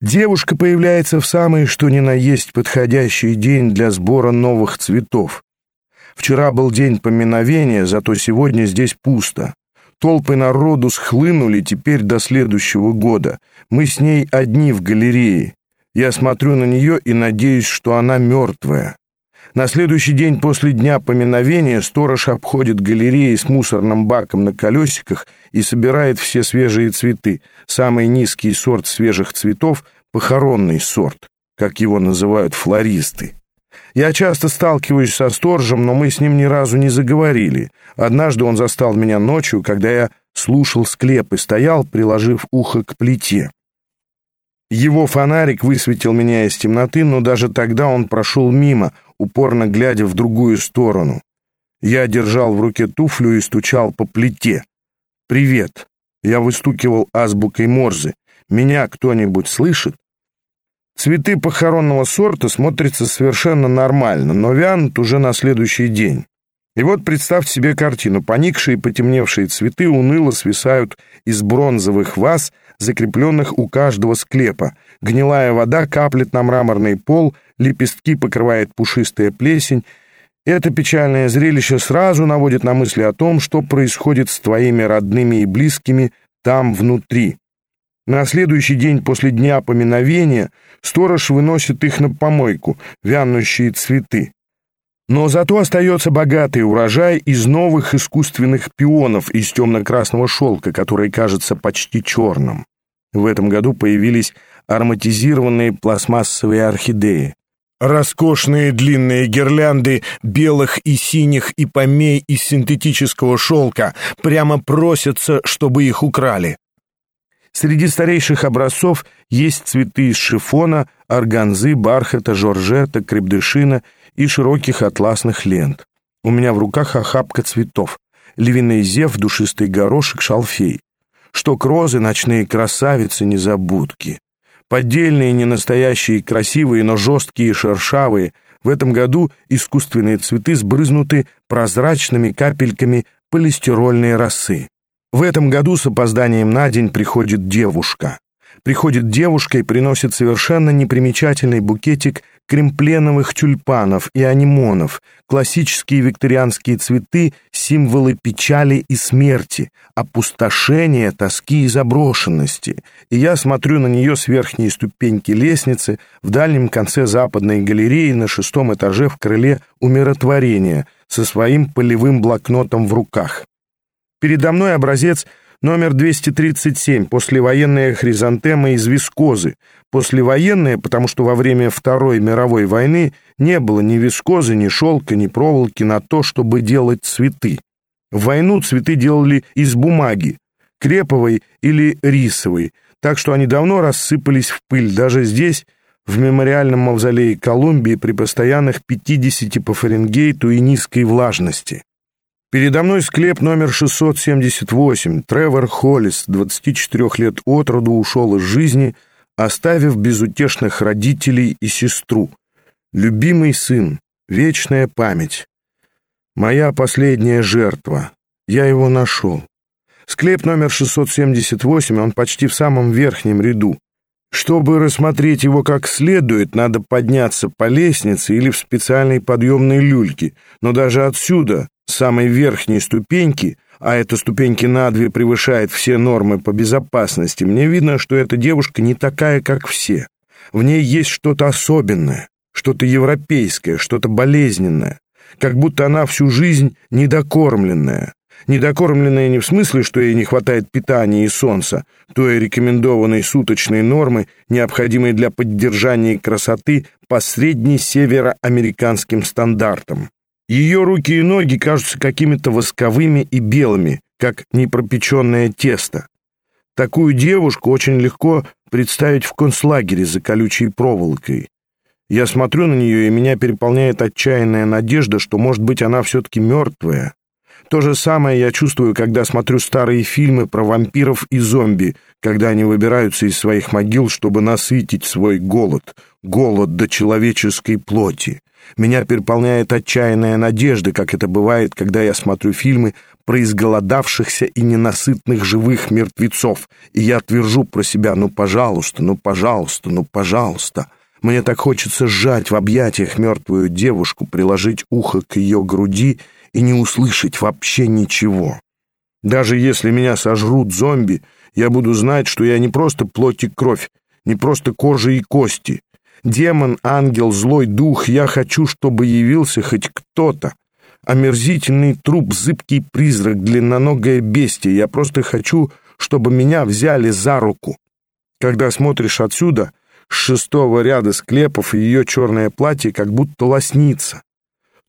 Девушка появляется в самый что ни на есть подходящий день для сбора новых цветов. Вчера был день поминовения, зато сегодня здесь пусто. Толпы народу схлынули теперь до следующего года. Мы с ней одни в галерее. Я смотрю на нее и надеюсь, что она мертвая. На следующий день после дня поминовения сторож обходит галереи с мусорным баком на колесиках и собирает все свежие цветы. Самый низкий сорт свежих цветов — похоронный сорт, как его называют флористы. Я часто сталкиваюсь со сторожем, но мы с ним ни разу не заговорили. Однажды он застал меня ночью, когда я слушал склеп и стоял, приложив ухо к плите. Его фонарик высветил меня из темноты, но даже тогда он прошел мимо, упорно глядя в другую сторону. Я держал в руке туфлю и стучал по плите. «Привет!» Я выстукивал азбукой Морзе. «Меня кто-нибудь слышит?» Цветы похоронного сорта смотрятся совершенно нормально, но вянут уже на следующий день. И вот представьте себе картину. Поникшие и потемневшие цветы уныло свисают из бронзовых ваз, закрепленных у каждого склепа. Гнилая вода каплет на мраморный пол, лепестки покрывает пушистая плесень. Это печальное зрелище сразу наводит на мысли о том, что происходит с твоими родными и близкими там внутри. На следующий день после дня поминовения сторож выносит их на помойку, вянущие цветы. Но зато остается богатый урожай из новых искусственных пионов из темно-красного шелка, который кажется почти черным. В этом году появились ароматизированные пластмассовые орхидеи. Роскошные длинные гирлянды белых и синих и помей из синтетического шелка прямо просятся, чтобы их украли. Среди старейших образцов есть цветы из шифона, органзы, бархата, жоржета, крепдышина и широких атласных лент. У меня в руках охапка цветов. Львиный зев, душистый горошек, шалфей. Шток розы, ночные красавицы, незабудки. Поддельные, ненастоящие, красивые, но жесткие и шершавые. В этом году искусственные цветы сбрызнуты прозрачными капельками полистирольной росы. В этом году с опозданием на день приходит девушка. Приходит девушка и приносит совершенно непримечательный букетик кремпленовых тюльпанов и анимонов, классические викторианские цветы, символы печали и смерти, опустошения, тоски и заброшенности. И я смотрю на нее с верхней ступеньки лестницы в дальнем конце западной галереи на шестом этаже в крыле умиротворения со своим полевым блокнотом в руках. Передо мной образец номер 237, послевоенная хризантема из вискозы. Послевоенная, потому что во время Второй мировой войны не было ни вискозы, ни шелка, ни проволоки на то, чтобы делать цветы. В войну цветы делали из бумаги, креповой или рисовой, так что они давно рассыпались в пыль, даже здесь, в мемориальном мавзолее Колумбии при постоянных 50 по Фаренгейту и низкой влажности. Передо мной склеп номер 678. Тревор Холлис, 24 лет от роду, ушел из жизни, оставив безутешных родителей и сестру. Любимый сын, вечная память. Моя последняя жертва. Я его нашел. Склеп номер 678, он почти в самом верхнем ряду. Чтобы рассмотреть его как следует, надо подняться по лестнице или в специальной подъемной люльке, но даже отсюда самой верхней ступеньки, а эта ступеньки на две превышает все нормы по безопасности, мне видно, что эта девушка не такая, как все. В ней есть что-то особенное, что-то европейское, что-то болезненное, как будто она всю жизнь недокормленная. Недокормленная не в смысле, что ей не хватает питания и солнца, той рекомендованной суточной нормы, необходимой для поддержания красоты по средней североамериканским стандартам. Ее руки и ноги кажутся какими-то восковыми и белыми, как непропеченное тесто. Такую девушку очень легко представить в концлагере за колючей проволокой. Я смотрю на нее, и меня переполняет отчаянная надежда, что, может быть, она все-таки мертвая. То же самое я чувствую, когда смотрю старые фильмы про вампиров и зомби, когда они выбираются из своих могил, чтобы насытить свой голод, голод до человеческой плоти. Меня переполняет отчаянная надежда, как это бывает, когда я смотрю фильмы про изголодавшихся и ненасытных живых мертвецов, и я твержу про себя «ну, пожалуйста, ну, пожалуйста, ну, пожалуйста». Мне так хочется сжать в объятиях мертвую девушку, приложить ухо к ее груди и не услышать вообще ничего. Даже если меня сожрут зомби, я буду знать, что я не просто плоть и кровь, не просто кожа и кости. Демон, ангел, злой дух, я хочу, чтобы явился хоть кто-то. Омерзительный труп, зыбкий призрак, длинноногое бестие. Я просто хочу, чтобы меня взяли за руку. Когда смотришь отсюда, с шестого ряда склепов ее черное платье как будто лоснится.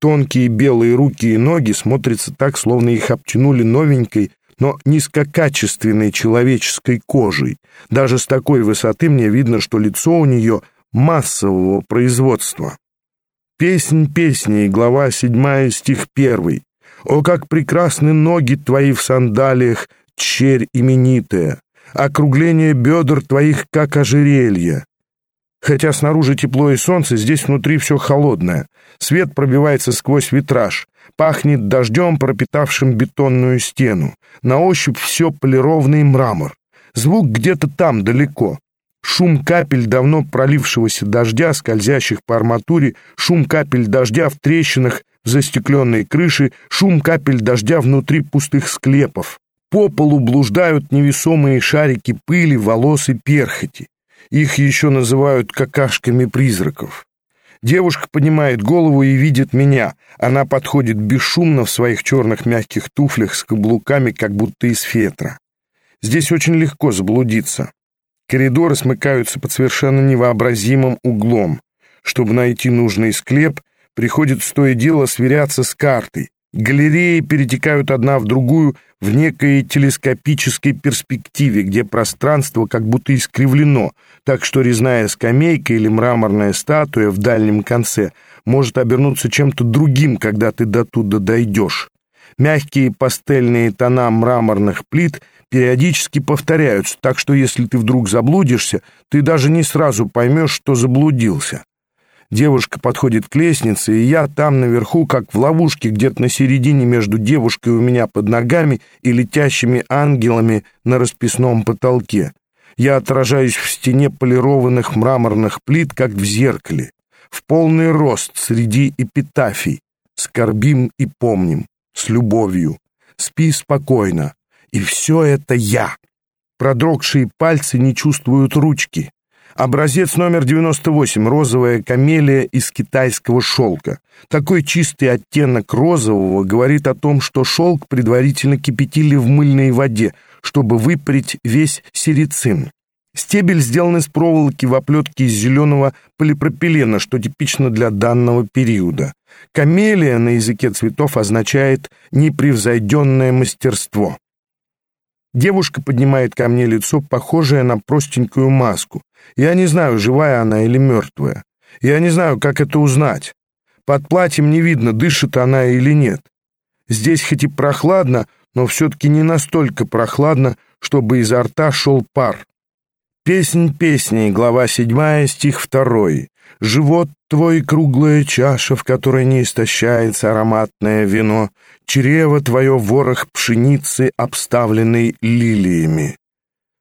Тонкие белые руки и ноги смотрятся так, словно их обтянули новенькой, но низкокачественной человеческой кожей. Даже с такой высоты мне видно, что лицо у нее массового производства. Песнь песней, глава 7, стих 1. «О, как прекрасны ноги твои в сандалиях, черь именитая! Округление бедр твоих, как ожерелье!» Хотя снаружи тепло и солнце, здесь внутри все холодное. Свет пробивается сквозь витраж. Пахнет дождем, пропитавшим бетонную стену. На ощупь все полированный мрамор. Звук где-то там, далеко. Шум капель давно пролившегося дождя, скользящих по арматуре, шум капель дождя в трещинах застекленной крыши, шум капель дождя внутри пустых склепов. По полу блуждают невесомые шарики пыли, волос и перхоти. Их еще называют какашками призраков. Девушка поднимает голову и видит меня. Она подходит бесшумно в своих черных мягких туфлях с каблуками, как будто из фетра. Здесь очень легко заблудиться. Коридоры смыкаются под совершенно невообразимым углом. Чтобы найти нужный склеп, приходится то и дело сверяться с картой. Галереи перетекают одна в другую в некой телескопической перспективе, где пространство как будто искривлено, так что резная скамейка или мраморная статуя в дальнем конце может обернуться чем-то другим, когда ты до туда дойдешь. Мягкие пастельные тона мраморных плит периодически повторяются, так что если ты вдруг заблудишься, ты даже не сразу поймешь, что заблудился. Девушка подходит к лестнице, и я там наверху, как в ловушке, где-то на середине между девушкой у меня под ногами и летящими ангелами на расписном потолке. Я отражаюсь в стене полированных мраморных плит, как в зеркале, в полный рост среди эпитафий. Скорбим и помним, с любовью. Спи спокойно. И все это я. Продрогшие пальцы не чувствуют ручки. Образец номер 98. Розовая камелия из китайского шелка. Такой чистый оттенок розового говорит о том, что шелк предварительно кипятили в мыльной воде, чтобы выпарить весь серицин. Стебель сделан из проволоки в оплетке из зеленого полипропилена, что типично для данного периода. Камелия на языке цветов означает «непревзойденное мастерство». Девушка поднимает ко мне лицо, похожее на простенькую маску. Я не знаю, живая она или мертвая. Я не знаю, как это узнать. Под платьем не видно, дышит она или нет. Здесь хоть и прохладно, но все-таки не настолько прохладно, чтобы изо рта шел пар. Песнь песней, глава седьмая, стих второй. Живот твой круглая чаша, в которой не истощается ароматное вино, чрево твое ворох пшеницы, обставленный лилиями.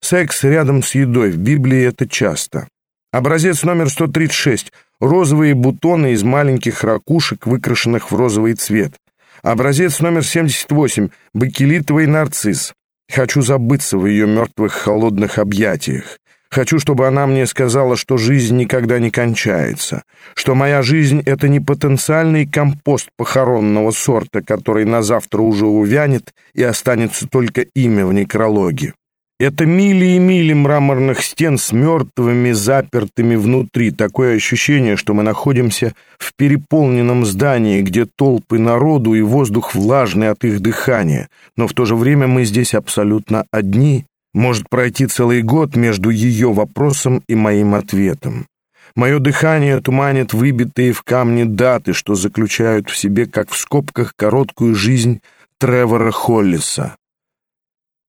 Секс рядом с едой, в Библии это часто. Образец номер 136. Розовые бутоны из маленьких ракушек, выкрашенных в розовый цвет. Образец номер 78. Бакелитовый нарцисс. Хочу забыться в ее мертвых холодных объятиях. Хочу, чтобы она мне сказала, что жизнь никогда не кончается, что моя жизнь — это не потенциальный компост похоронного сорта, который на завтра уже увянет и останется только имя в некрологе. Это мили и мили мраморных стен с мертвыми, запертыми внутри. Такое ощущение, что мы находимся в переполненном здании, где толпы народу и воздух влажный от их дыхания. Но в то же время мы здесь абсолютно одни, может пройти целый год между ее вопросом и моим ответом. Мое дыхание туманит выбитые в камне даты, что заключают в себе, как в скобках, короткую жизнь Тревора Холлиса.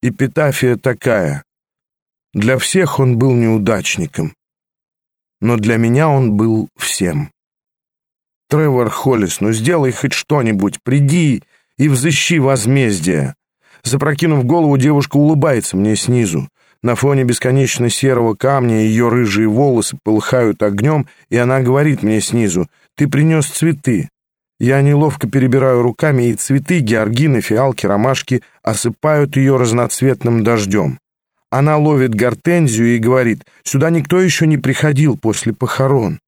Эпитафия такая. Для всех он был неудачником, но для меня он был всем. Тревор Холлис, ну сделай хоть что-нибудь, приди и взыщи возмездие. Запрокинув голову, девушка улыбается мне снизу. На фоне бесконечно серого камня ее рыжие волосы полыхают огнем, и она говорит мне снизу, «Ты принес цветы». Я неловко перебираю руками, и цветы, георгины, фиалки, ромашки осыпают ее разноцветным дождем. Она ловит гортензию и говорит, «Сюда никто еще не приходил после похорон».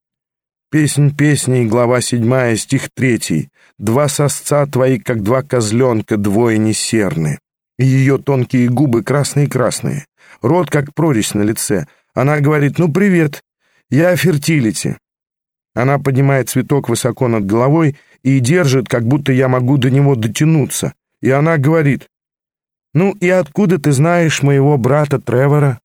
Песнь песней, глава седьмая, стих третий. «Два сосца твои, как два козленка, двое несерны». Ее тонкие губы красные-красные рот как прорезь на лице. Она говорит, ну привет, я фертилити. Она поднимает цветок высоко над головой и держит, как будто я могу до него дотянуться. И она говорит, ну и откуда ты знаешь моего брата Тревора?